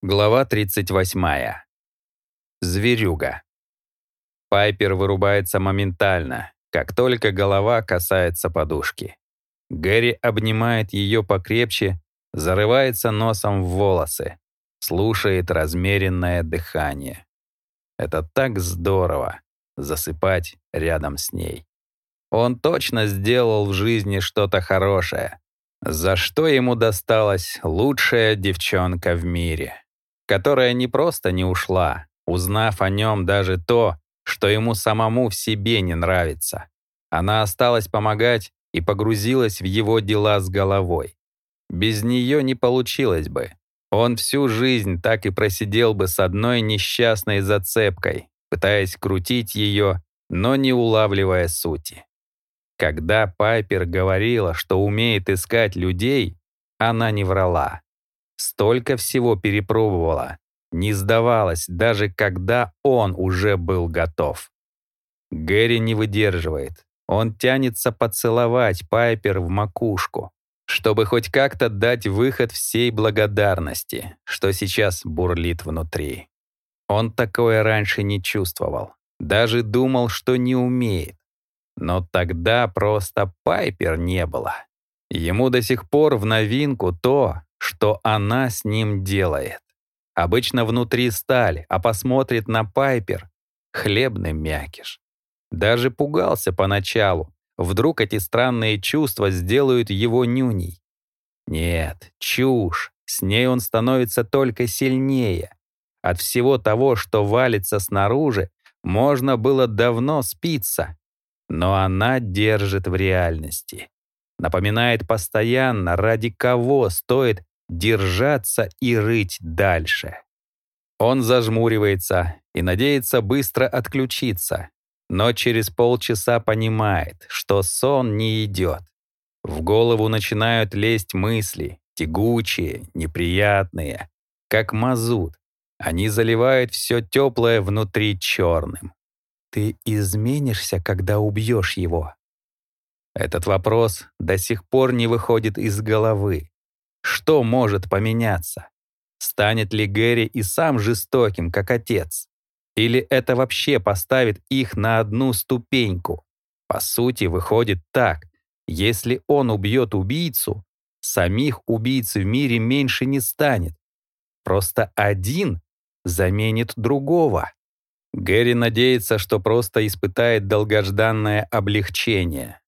Глава 38. Зверюга. Пайпер вырубается моментально, как только голова касается подушки. Гэри обнимает ее покрепче, зарывается носом в волосы, слушает размеренное дыхание. Это так здорово — засыпать рядом с ней. Он точно сделал в жизни что-то хорошее, за что ему досталась лучшая девчонка в мире которая не просто не ушла, узнав о нем даже то, что ему самому в себе не нравится. Она осталась помогать и погрузилась в его дела с головой. Без нее не получилось бы. Он всю жизнь так и просидел бы с одной несчастной зацепкой, пытаясь крутить ее, но не улавливая сути. Когда Пайпер говорила, что умеет искать людей, она не врала. Столько всего перепробовала, не сдавалась, даже когда он уже был готов. Гэри не выдерживает. Он тянется поцеловать Пайпер в макушку, чтобы хоть как-то дать выход всей благодарности, что сейчас бурлит внутри. Он такое раньше не чувствовал. Даже думал, что не умеет. Но тогда просто Пайпер не было. Ему до сих пор в новинку то, что она с ним делает. Обычно внутри сталь, а посмотрит на Пайпер — хлебный мякиш. Даже пугался поначалу. Вдруг эти странные чувства сделают его нюней. Нет, чушь. С ней он становится только сильнее. От всего того, что валится снаружи, можно было давно спиться. Но она держит в реальности. Напоминает постоянно, ради кого стоит держаться и рыть дальше. Он зажмуривается и надеется быстро отключиться, но через полчаса понимает, что сон не идет. В голову начинают лезть мысли, тягучие, неприятные, как мазут. Они заливают все теплое внутри черным. «Ты изменишься, когда убьешь его?» Этот вопрос до сих пор не выходит из головы. Что может поменяться? Станет ли Гэри и сам жестоким, как отец? Или это вообще поставит их на одну ступеньку? По сути, выходит так. Если он убьет убийцу, самих убийц в мире меньше не станет. Просто один заменит другого. Гэри надеется, что просто испытает долгожданное облегчение.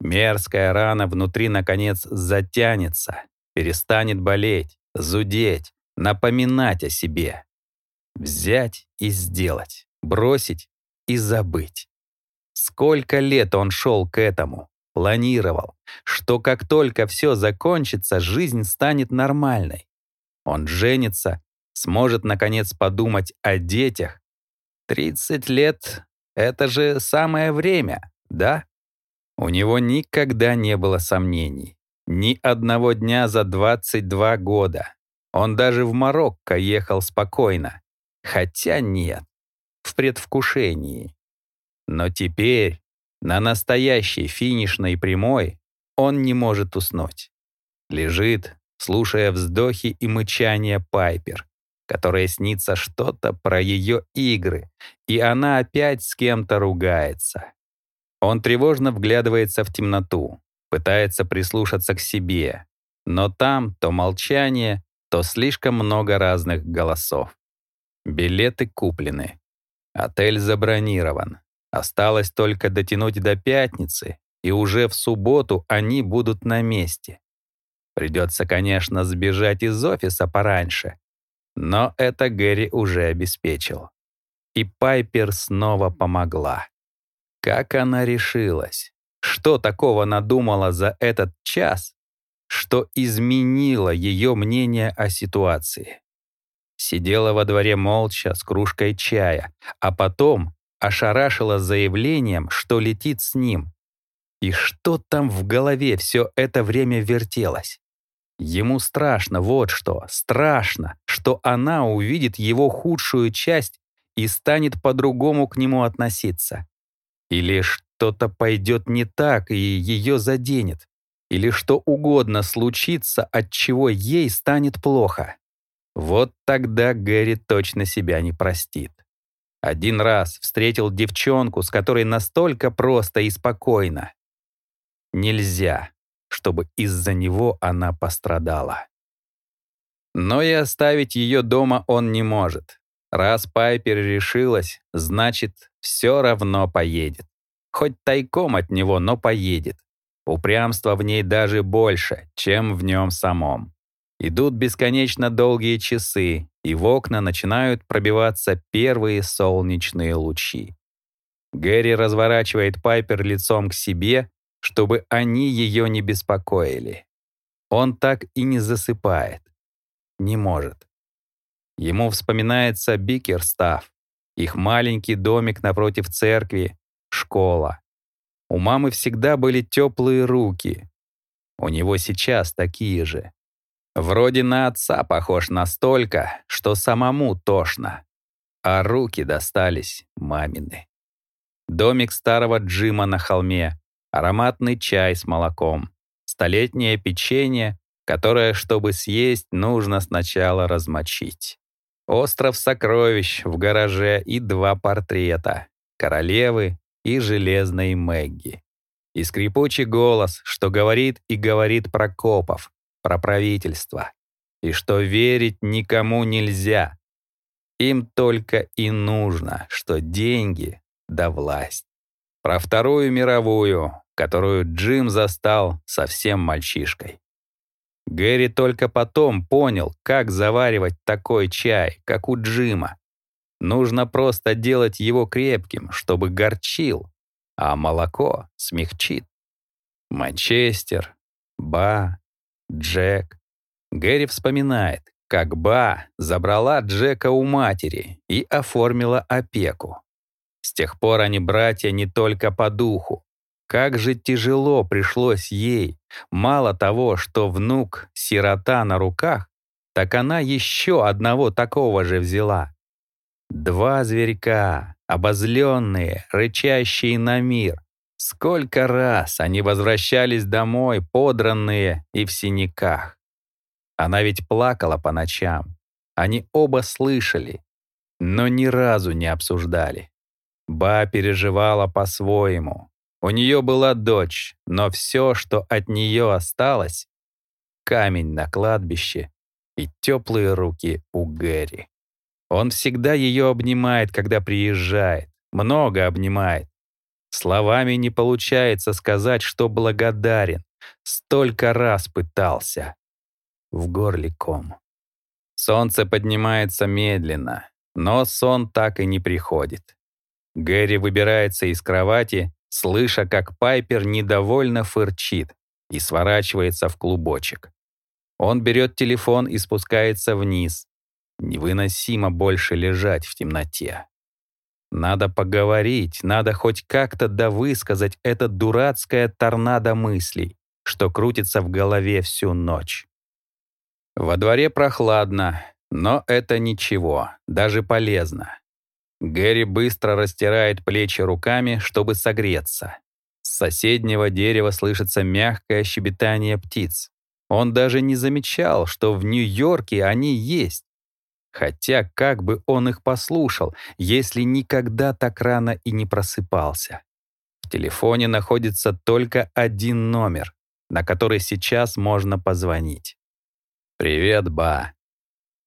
Мерзкая рана внутри, наконец, затянется, перестанет болеть, зудеть, напоминать о себе. Взять и сделать, бросить и забыть. Сколько лет он шел к этому, планировал, что как только все закончится, жизнь станет нормальной. Он женится, сможет наконец подумать о детях. 30 лет — это же самое время, да? У него никогда не было сомнений. Ни одного дня за 22 года. Он даже в Марокко ехал спокойно. Хотя нет, в предвкушении. Но теперь, на настоящей финишной прямой, он не может уснуть. Лежит, слушая вздохи и мычание Пайпер, которая снится что-то про ее игры, и она опять с кем-то ругается. Он тревожно вглядывается в темноту, пытается прислушаться к себе, но там то молчание, то слишком много разных голосов. Билеты куплены. Отель забронирован. Осталось только дотянуть до пятницы, и уже в субботу они будут на месте. Придется, конечно, сбежать из офиса пораньше, но это Гэри уже обеспечил. И Пайпер снова помогла. Как она решилась? Что такого надумала за этот час, что изменило ее мнение о ситуации? Сидела во дворе молча с кружкой чая, а потом ошарашила заявлением, что летит с ним. И что там в голове все это время вертелось? Ему страшно, вот что, страшно, что она увидит его худшую часть и станет по-другому к нему относиться. Или что-то пойдет не так и ее заденет, или что угодно случится, от чего ей станет плохо. Вот тогда Гэри точно себя не простит. Один раз встретил девчонку, с которой настолько просто и спокойно. Нельзя, чтобы из-за него она пострадала. Но и оставить ее дома он не может. Раз Пайпер решилась, значит, все равно поедет. Хоть тайком от него, но поедет. Упрямство в ней даже больше, чем в нем самом. Идут бесконечно долгие часы, и в окна начинают пробиваться первые солнечные лучи. Гэри разворачивает Пайпер лицом к себе, чтобы они ее не беспокоили. Он так и не засыпает. Не может. Ему вспоминается Бикерстав, их маленький домик напротив церкви, школа. У мамы всегда были теплые руки. У него сейчас такие же. Вроде на отца похож настолько, что самому тошно. А руки достались мамины. Домик старого Джима на холме, ароматный чай с молоком, столетнее печенье, которое, чтобы съесть, нужно сначала размочить. Остров сокровищ в гараже и два портрета — королевы и железной Мэгги. И скрипучий голос, что говорит и говорит про копов, про правительство, и что верить никому нельзя. Им только и нужно, что деньги да власть. Про Вторую мировую, которую Джим застал совсем мальчишкой. Гэри только потом понял, как заваривать такой чай, как у Джима. Нужно просто делать его крепким, чтобы горчил, а молоко смягчит. Манчестер, Ба, Джек. Гэри вспоминает, как Ба забрала Джека у матери и оформила опеку. С тех пор они братья не только по духу. Как же тяжело пришлось ей. Мало того, что внук сирота на руках, так она еще одного такого же взяла. Два зверька, обозленные, рычащие на мир, Сколько раз они возвращались домой, подранные и в синяках. Она ведь плакала по ночам. Они оба слышали, но ни разу не обсуждали. Ба переживала по-своему. У нее была дочь, но все, что от нее осталось — камень на кладбище и теплые руки у Гэри. Он всегда ее обнимает, когда приезжает, много обнимает, Словами не получается сказать, что благодарен. Столько раз пытался. В горле ком. Солнце поднимается медленно, но сон так и не приходит. Гэри выбирается из кровати, слыша, как Пайпер недовольно фырчит и сворачивается в клубочек. Он берет телефон и спускается вниз. Невыносимо больше лежать в темноте. Надо поговорить, надо хоть как-то довысказать это дурацкое торнадо мыслей, что крутится в голове всю ночь. Во дворе прохладно, но это ничего, даже полезно. Гэри быстро растирает плечи руками, чтобы согреться. С соседнего дерева слышится мягкое щебетание птиц. Он даже не замечал, что в Нью-Йорке они есть. Хотя как бы он их послушал, если никогда так рано и не просыпался? В телефоне находится только один номер, на который сейчас можно позвонить. «Привет, ба».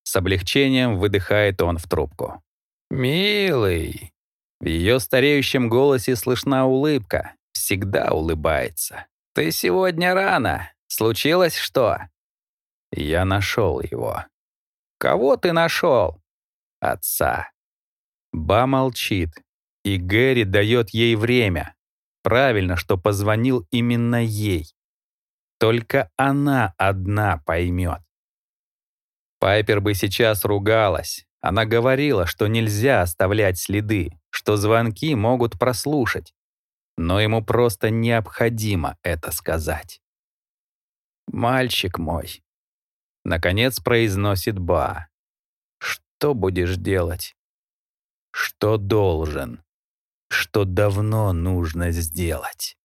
С облегчением выдыхает он в трубку. «Милый». В ее стареющем голосе слышна улыбка. Всегда улыбается. «Ты сегодня рано. Случилось что?» Я нашел его. Кого ты нашел? Отца. Ба молчит, и Гэри дает ей время. Правильно, что позвонил именно ей. Только она одна поймет. Пайпер бы сейчас ругалась. Она говорила, что нельзя оставлять следы, что звонки могут прослушать. Но ему просто необходимо это сказать. «Мальчик мой, Наконец произносит Ба. Что будешь делать? Что должен? Что давно нужно сделать?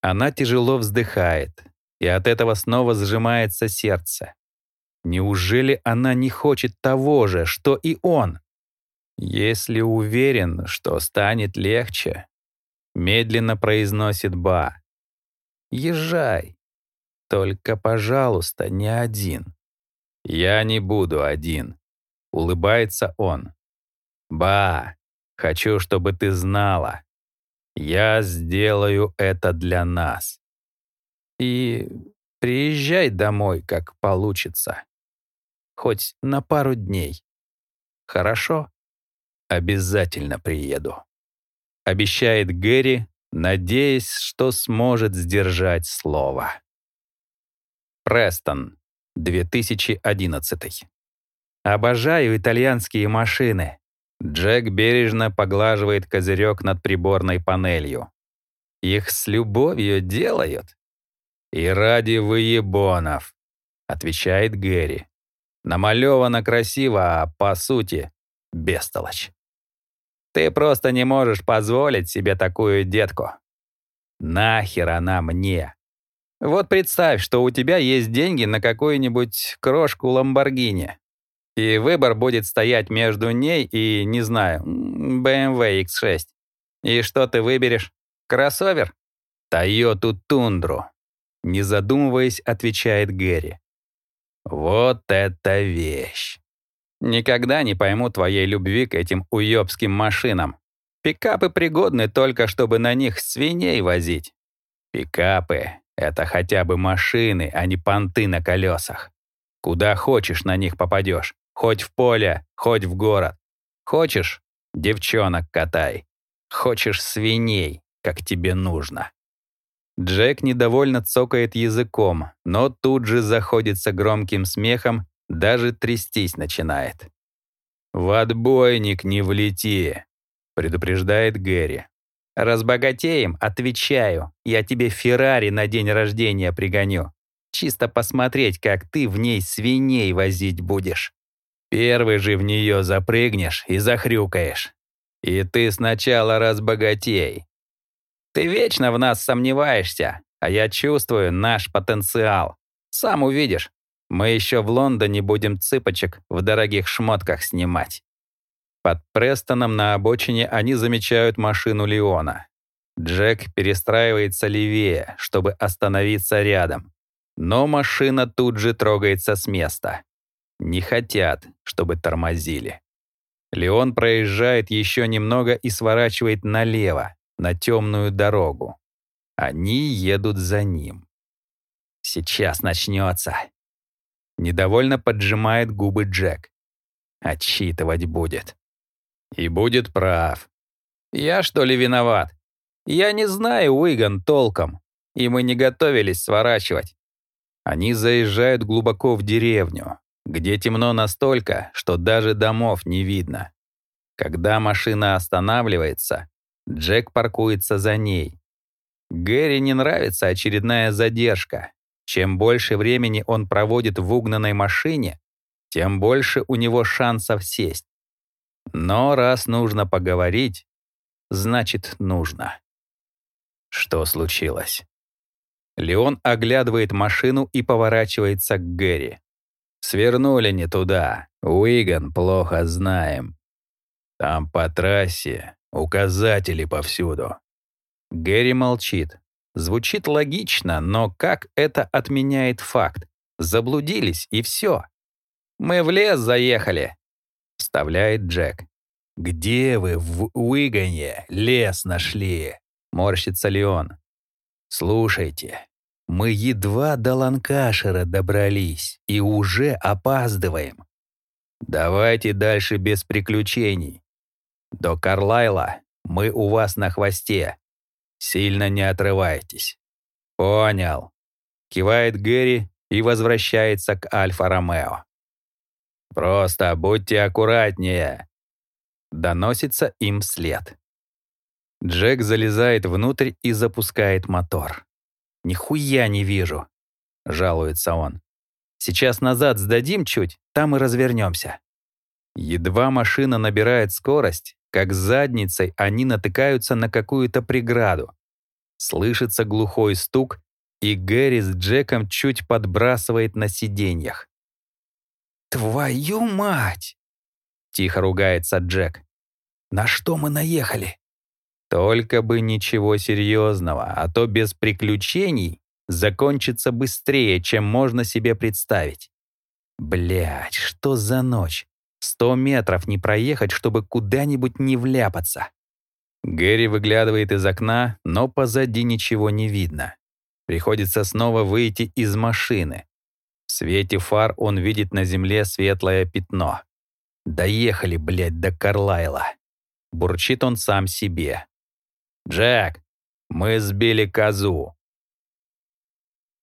Она тяжело вздыхает, и от этого снова сжимается сердце. Неужели она не хочет того же, что и он? Если уверен, что станет легче, медленно произносит Ба. Езжай. Только, пожалуйста, не один. Я не буду один. Улыбается он. Ба, хочу, чтобы ты знала. Я сделаю это для нас. И приезжай домой, как получится. Хоть на пару дней. Хорошо? Обязательно приеду. Обещает Гэри, надеясь, что сможет сдержать слово. Престон, 2011. Обожаю итальянские машины. Джек бережно поглаживает козырек над приборной панелью. Их с любовью делают. «И ради выебонов», — отвечает Гэри. Намалевано красиво, а по сути — бестолочь. Ты просто не можешь позволить себе такую детку. Нахер она мне? Вот представь, что у тебя есть деньги на какую-нибудь крошку Ламборгини. И выбор будет стоять между ней и, не знаю, BMW X6. И что ты выберешь? Кроссовер? Тойоту Тундру. Не задумываясь, отвечает Гэри. Вот это вещь. Никогда не пойму твоей любви к этим уёбским машинам. Пикапы пригодны только, чтобы на них свиней возить. Пикапы — это хотя бы машины, а не понты на колесах. Куда хочешь на них попадешь. Хоть в поле, хоть в город. Хочешь — девчонок катай. Хочешь свиней, как тебе нужно. Джек недовольно цокает языком, но тут же заходится громким смехом, даже трястись начинает. «В отбойник не влети», — предупреждает Гэри. «Разбогатеем, отвечаю, я тебе Феррари на день рождения пригоню. Чисто посмотреть, как ты в ней свиней возить будешь. Первый же в нее запрыгнешь и захрюкаешь. И ты сначала разбогатей, ты вечно в нас сомневаешься, а я чувствую наш потенциал. Сам увидишь. Мы еще в Лондоне будем цыпочек в дорогих шмотках снимать. Под Престоном на обочине они замечают машину Леона. Джек перестраивается левее, чтобы остановиться рядом. Но машина тут же трогается с места. Не хотят, чтобы тормозили. Леон проезжает еще немного и сворачивает налево, на темную дорогу. Они едут за ним. Сейчас начнется. Недовольно поджимает губы Джек. Отчитывать будет. И будет прав. Я что ли виноват? Я не знаю Уиган толком, и мы не готовились сворачивать. Они заезжают глубоко в деревню, где темно настолько, что даже домов не видно. Когда машина останавливается, Джек паркуется за ней. Гэри не нравится очередная задержка. Чем больше времени он проводит в угнанной машине, тем больше у него шансов сесть. Но раз нужно поговорить, значит нужно. Что случилось? Леон оглядывает машину и поворачивается к Гэри. Свернули не туда. Уиган плохо знаем. Там по трассе Указатели повсюду. Гэри молчит. Звучит логично, но как это отменяет факт? Заблудились, и все. «Мы в лес заехали», — вставляет Джек. «Где вы в Уигане лес нашли?» — морщится Леон. «Слушайте, мы едва до Ланкашера добрались и уже опаздываем. Давайте дальше без приключений. До Карлайла мы у вас на хвосте. Сильно не отрывайтесь. Понял. Кивает Гэри и возвращается к Альфа-Ромео. Просто будьте аккуратнее. Доносится им вслед. Джек залезает внутрь и запускает мотор. «Нихуя не вижу», — жалуется он. «Сейчас назад сдадим чуть, там и развернемся». Едва машина набирает скорость, как задницей они натыкаются на какую-то преграду. Слышится глухой стук, и Гэри с Джеком чуть подбрасывает на сиденьях. «Твою мать!» — тихо ругается Джек. «На что мы наехали?» Только бы ничего серьезного, а то без приключений закончится быстрее, чем можно себе представить. Блять, что за ночь? Сто метров не проехать, чтобы куда-нибудь не вляпаться. Гэри выглядывает из окна, но позади ничего не видно. Приходится снова выйти из машины. В свете фар он видит на земле светлое пятно. Доехали, блядь, до Карлайла. Бурчит он сам себе. «Джек, мы сбили козу.